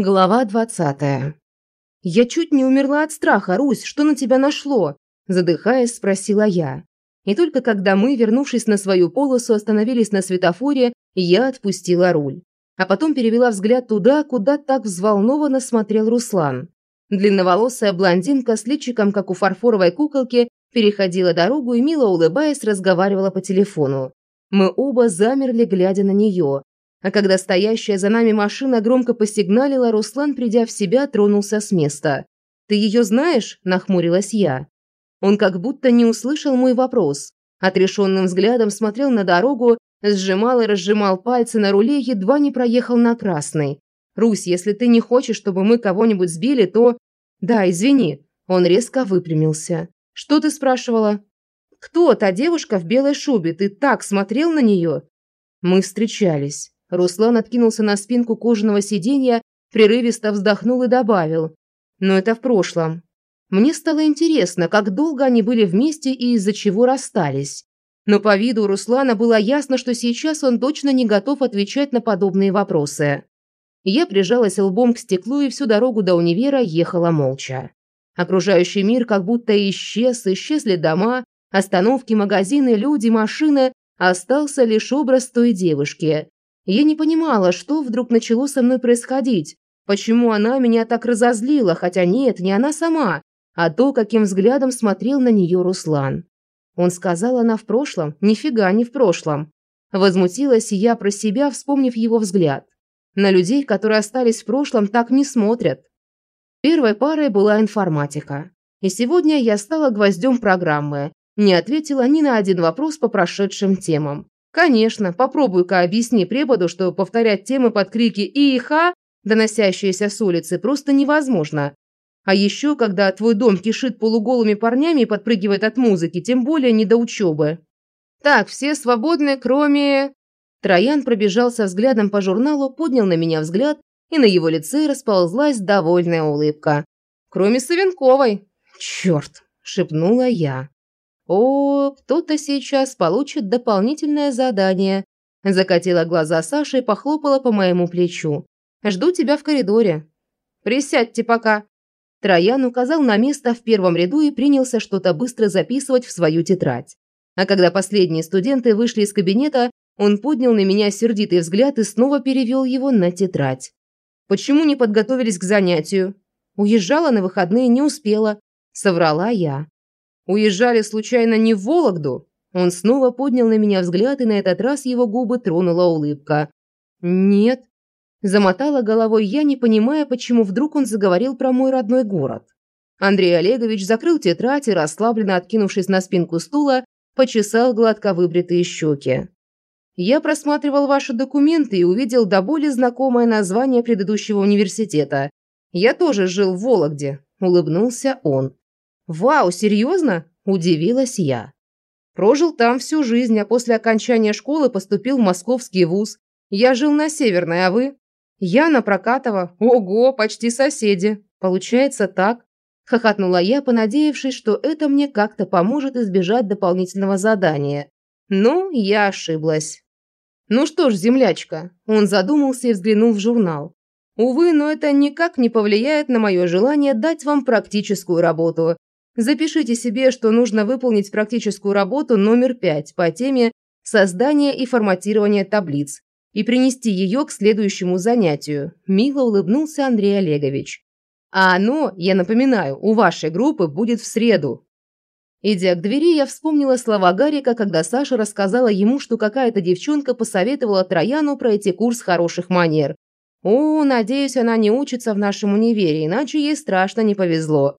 Глава двадцатая. «Я чуть не умерла от страха, Русь, что на тебя нашло?» Задыхаясь, спросила я. И только когда мы, вернувшись на свою полосу, остановились на светофоре, я отпустила руль. А потом перевела взгляд туда, куда так взволнованно смотрел Руслан. Длинноволосая блондинка с личиком, как у фарфоровой куколки, переходила дорогу и, мило улыбаясь, разговаривала по телефону. Мы оба замерли, глядя на нее, а когда стоящая за нами машина громко посигналила, Руслан, придя в себя, тронулся с места. «Ты ее знаешь?» – нахмурилась я. Он как будто не услышал мой вопрос. Отрешенным взглядом смотрел на дорогу, сжимал и разжимал пальцы на руле, едва не проехал на красный. «Русь, если ты не хочешь, чтобы мы кого-нибудь сбили, то...» «Да, извини». Он резко выпрямился. «Что ты спрашивала?» «Кто та девушка в белой шубе? Ты так смотрел на нее?» Мы встречались. Руслан откинулся на спинку кожаного сиденья, прерывисто вздохнул и добавил. «Но это в прошлом. Мне стало интересно, как долго они были вместе и из-за чего расстались. Но по виду Руслана было ясно, что сейчас он точно не готов отвечать на подобные вопросы. Я прижалась лбом к стеклу и всю дорогу до универа ехала молча. Окружающий мир как будто исчез, исчезли дома, остановки, магазины, люди, машины, остался лишь образ той девушки, я не понимала, что вдруг начало со мной происходить, почему она меня так разозлила, хотя нет, не она сама, а то, каким взглядом смотрел на нее Руслан. Он сказал, она в прошлом, нифига не в прошлом. Возмутилась я про себя, вспомнив его взгляд. На людей, которые остались в прошлом, так не смотрят. Первой парой была информатика. И сегодня я стала гвоздем программы, не ответила ни на один вопрос по прошедшим темам. Конечно, попробуй-ка объясни преподу, что повторять темы под крики «и» и «ха», доносящиеся с улицы, просто невозможно. А еще, когда твой дом кишит полуголыми парнями и подпрыгивает от музыки, тем более не до учебы. Так, все свободны, кроме... Троян пробежался взглядом по журналу, поднял на меня взгляд, и на его лице расползлась довольная улыбка. Кроме Савенковой. «Черт!» – шепнула я. «О, кто-то сейчас получит дополнительное задание», – закатила глаза Саша и похлопала по моему плечу. «Жду тебя в коридоре». «Присядьте пока». Троян указал на место в первом ряду и принялся что-то быстро записывать в свою тетрадь. А когда последние студенты вышли из кабинета, он поднял на меня сердитый взгляд и снова перевел его на тетрадь. «Почему не подготовились к занятию?» «Уезжала на выходные, не успела», – соврала я. Уезжали случайно не в Вологду? Он снова поднял на меня взгляд, и на этот раз его губы тронула улыбка. Нет. Замотала головой я, не понимая, почему вдруг он заговорил про мой родной город. Андрей Олегович закрыл тетрадь и, расслабленно откинувшись на спинку стула, почесал гладко выбритые щеки. Я просматривал ваши документы и увидел до боли знакомое название предыдущего университета. Я тоже жил в Вологде, улыбнулся он. «Вау, серьезно?» – удивилась я. Прожил там всю жизнь, а после окончания школы поступил в московский вуз. Я жил на Северной, а вы? Я на Прокатова. Ого, почти соседи. Получается так. Хохотнула я, понадеявшись, что это мне как-то поможет избежать дополнительного задания. Ну, я ошиблась. Ну что ж, землячка. Он задумался и взглянул в журнал. Увы, но это никак не повлияет на мое желание дать вам практическую работу. Запишите себе, что нужно выполнить практическую работу номер 5 по теме «Создание и форматирование таблиц» и принести ее к следующему занятию. Мило улыбнулся Андрей Олегович. А оно, я напоминаю, у вашей группы будет в среду. Идя к двери, я вспомнила слова Гарика, когда Саша рассказала ему, что какая-то девчонка посоветовала Трояну пройти курс хороших манер. О, надеюсь, она не учится в нашем универе, иначе ей страшно не повезло.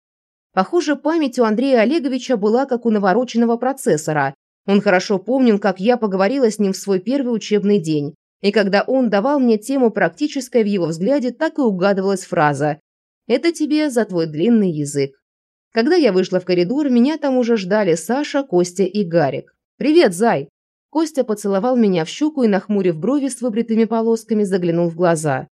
Похоже, память у Андрея Олеговича была как у навороченного процессора. Он хорошо помнил, как я поговорила с ним в свой первый учебный день. И когда он давал мне тему практической в его взгляде, так и угадывалась фраза «Это тебе за твой длинный язык». Когда я вышла в коридор, меня там уже ждали Саша, Костя и Гарик. «Привет, зай!» Костя поцеловал меня в щеку и, нахмурив брови с выбритыми полосками, заглянул в глаза.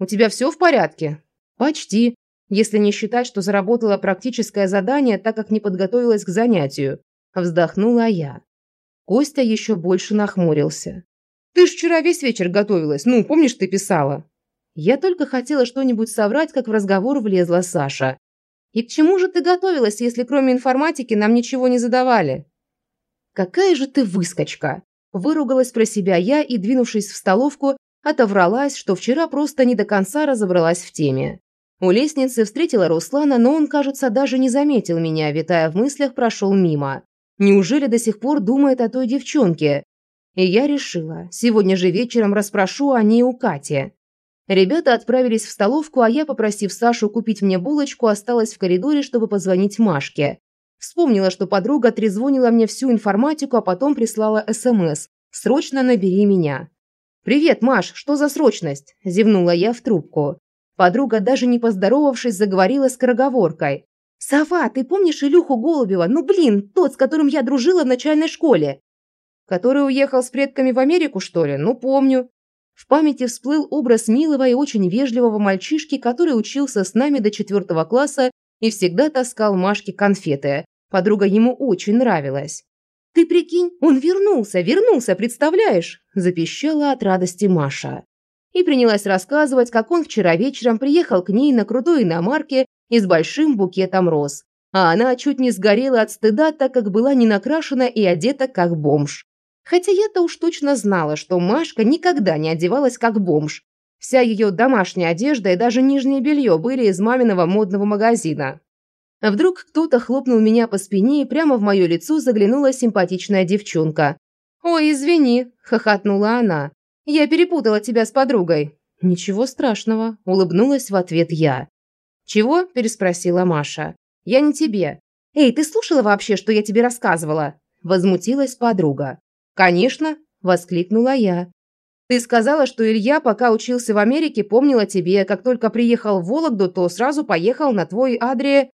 «У тебя все в порядке?» «Почти», если не считать, что заработала практическое задание, так как не подготовилась к занятию. Вздохнула я. Костя еще больше нахмурился. «Ты ж вчера весь вечер готовилась. Ну, помнишь, ты писала?» Я только хотела что-нибудь соврать, как в разговор влезла Саша. «И к чему же ты готовилась, если кроме информатики нам ничего не задавали?» «Какая же ты выскочка!» Выругалась про себя я и, двинувшись в столовку, отовралась, что вчера просто не до конца разобралась в теме. У лестницы встретила Руслана, но он, кажется, даже не заметил меня, витая в мыслях, прошел мимо. Неужели до сих пор думает о той девчонке? И я решила, сегодня же вечером расспрошу о ней у Кати. Ребята отправились в столовку, а я, попросив Сашу купить мне булочку, осталась в коридоре, чтобы позвонить Машке. Вспомнила, что подруга трезвонила мне всю информатику, а потом прислала СМС «Срочно набери меня». «Привет, Маш, что за срочность?» – зевнула я в трубку. Подруга, даже не поздоровавшись, заговорила скороговоркой. «Сова, ты помнишь Илюху Голубева? Ну, блин, тот, с которым я дружила в начальной школе!» «Который уехал с предками в Америку, что ли? Ну, помню». В памяти всплыл образ милого и очень вежливого мальчишки, который учился с нами до четвертого класса и всегда таскал Машке конфеты. Подруга ему очень нравилась. «Ты прикинь, он вернулся, вернулся, представляешь?» – запищала от радости Маша и принялась рассказывать, как он вчера вечером приехал к ней на крутой иномарке и с большим букетом роз. А она чуть не сгорела от стыда, так как была не накрашена и одета как бомж. Хотя я-то уж точно знала, что Машка никогда не одевалась как бомж. Вся ее домашняя одежда и даже нижнее белье были из маминого модного магазина. А вдруг кто-то хлопнул меня по спине, и прямо в мое лицо заглянула симпатичная девчонка. «Ой, извини», – хохотнула она. Я перепутала тебя с подругой». «Ничего страшного», – улыбнулась в ответ я. «Чего?» – переспросила Маша. «Я не тебе». «Эй, ты слушала вообще, что я тебе рассказывала?» – возмутилась подруга. «Конечно», – воскликнула я. «Ты сказала, что Илья, пока учился в Америке, помнил о тебе. Как только приехал в Вологду, то сразу поехал на твой адре...»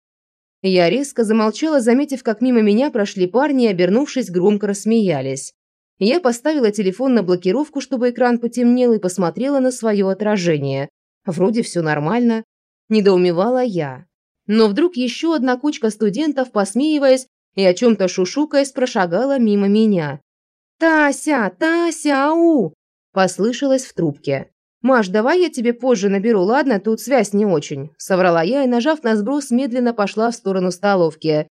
Я резко замолчала, заметив, как мимо меня прошли парни и, обернувшись, громко рассмеялись. Я поставила телефон на блокировку, чтобы экран потемнел, и посмотрела на свое отражение. Вроде все нормально. Недоумевала я. Но вдруг еще одна кучка студентов, посмеиваясь и о чем-то шушукаясь, прошагала мимо меня. «Тася! Тася! Ау!» – послышалось в трубке. «Маш, давай я тебе позже наберу, ладно? Тут связь не очень», – соврала я и, нажав на сброс, медленно пошла в сторону столовки.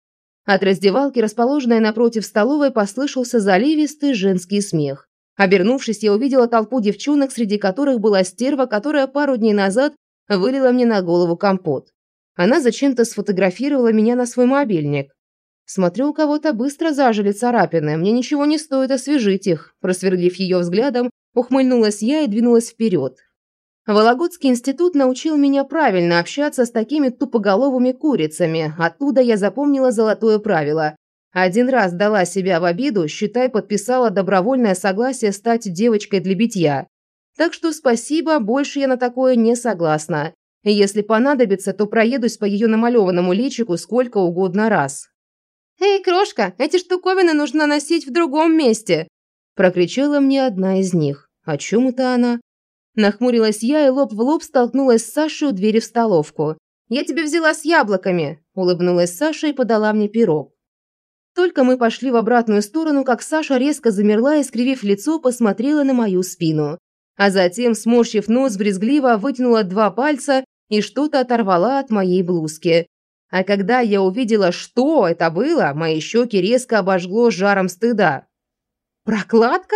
От раздевалки, расположенной напротив столовой, послышался заливистый женский смех. Обернувшись, я увидела толпу девчонок, среди которых была стерва, которая пару дней назад вылила мне на голову компот. Она зачем-то сфотографировала меня на свой мобильник. Смотрю, у кого-то быстро зажили царапины, мне ничего не стоит освежить их. Просверлив ее взглядом, ухмыльнулась я и двинулась вперед. Вологодский институт научил меня правильно общаться с такими тупоголовыми курицами. Оттуда я запомнила золотое правило. Один раз дала себя в обиду, считай, подписала добровольное согласие стать девочкой для битья. Так что спасибо, больше я на такое не согласна. Если понадобится, то проедусь по ее намалеванному личику сколько угодно раз. «Эй, крошка, эти штуковины нужно носить в другом месте!» Прокричала мне одна из них. О чем это она? Нахмурилась я и лоб в лоб столкнулась с Сашей у двери в столовку. «Я тебе взяла с яблоками!» – улыбнулась Саша и подала мне пирог. Только мы пошли в обратную сторону, как Саша резко замерла и, скривив лицо, посмотрела на мою спину. А затем, сморщив нос, брезгливо вытянула два пальца и что-то оторвала от моей блузки. А когда я увидела, что это было, мои щеки резко обожгло жаром стыда. «Прокладка?»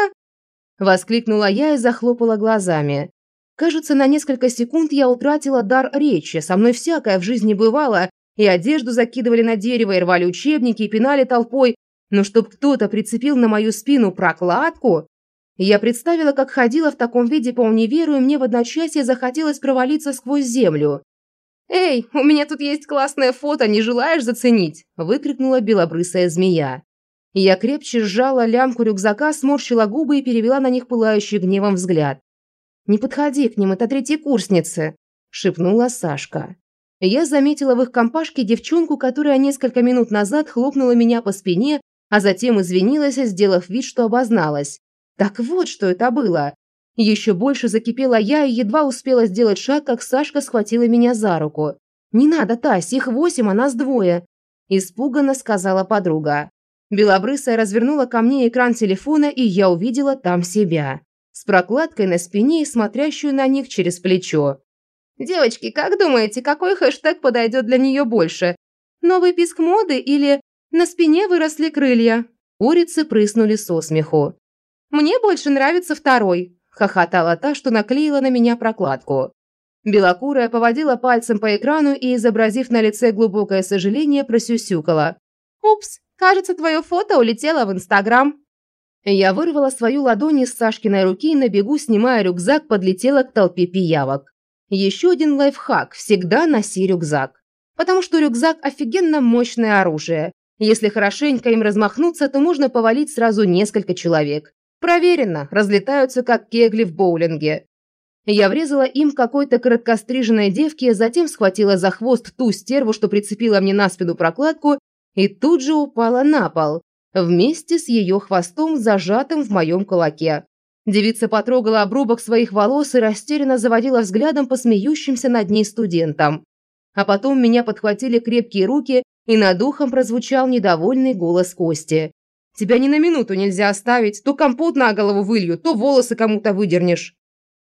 Воскликнула я и захлопала глазами. Кажется, на несколько секунд я утратила дар речи. Со мной всякое в жизни бывало. И одежду закидывали на дерево, и рвали учебники, и пинали толпой. Но чтоб кто-то прицепил на мою спину прокладку... Я представила, как ходила в таком виде по универу, и мне в одночасье захотелось провалиться сквозь землю. «Эй, у меня тут есть классное фото, не желаешь заценить?» – выкрикнула белобрысая змея. Я крепче сжала лямку рюкзака, сморщила губы и перевела на них пылающий гневом взгляд. «Не подходи к ним, это третьекурсницы», – шепнула Сашка. Я заметила в их компашке девчонку, которая несколько минут назад хлопнула меня по спине, а затем извинилась, сделав вид, что обозналась. Так вот, что это было. Еще больше закипела я и едва успела сделать шаг, как Сашка схватила меня за руку. «Не надо, Тась, их восемь, а нас двое», – испуганно сказала подруга. Белобрысая развернула ко мне экран телефона, и я увидела там себя. С прокладкой на спине и смотрящую на них через плечо. Девочки, как думаете, какой хэштег подойдет для нее больше? Новый писк моды или «На спине выросли крылья»?» Урицы прыснули со смеху. «Мне больше нравится второй», – хохотала та, что наклеила на меня прокладку. Белокурая поводила пальцем по экрану и, изобразив на лице глубокое сожаление, просюсюкала. «Упс, кажется, твое фото улетело в Инстаграм». Я вырвала свою ладонь из Сашкиной руки и на бегу, снимая рюкзак, подлетела к толпе пиявок. Еще один лайфхак – всегда носи рюкзак. Потому что рюкзак – офигенно мощное оружие. Если хорошенько им размахнуться, то можно повалить сразу несколько человек. Проверено, разлетаются как кегли в боулинге. Я врезала им какой-то короткостриженной девке, затем схватила за хвост ту стерву, что прицепила мне на спину прокладку, и тут же упала на пол, вместе с ее хвостом, зажатым в моем кулаке. Девица потрогала обрубок своих волос и растерянно заводила взглядом по смеющимся над ней студентам. А потом меня подхватили крепкие руки, и над ухом прозвучал недовольный голос Кости. «Тебя ни на минуту нельзя оставить, то компот на голову вылью, то волосы кому-то выдернешь».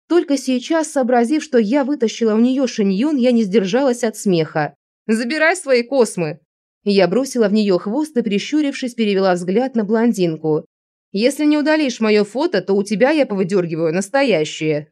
Только сейчас, сообразив, что я вытащила у нее шиньон, я не сдержалась от смеха. «Забирай свои космы!» Я бросила в нее хвост и, прищурившись, перевела взгляд на блондинку. Если не удалишь мое фото, то у тебя я повыдергиваю настоящее.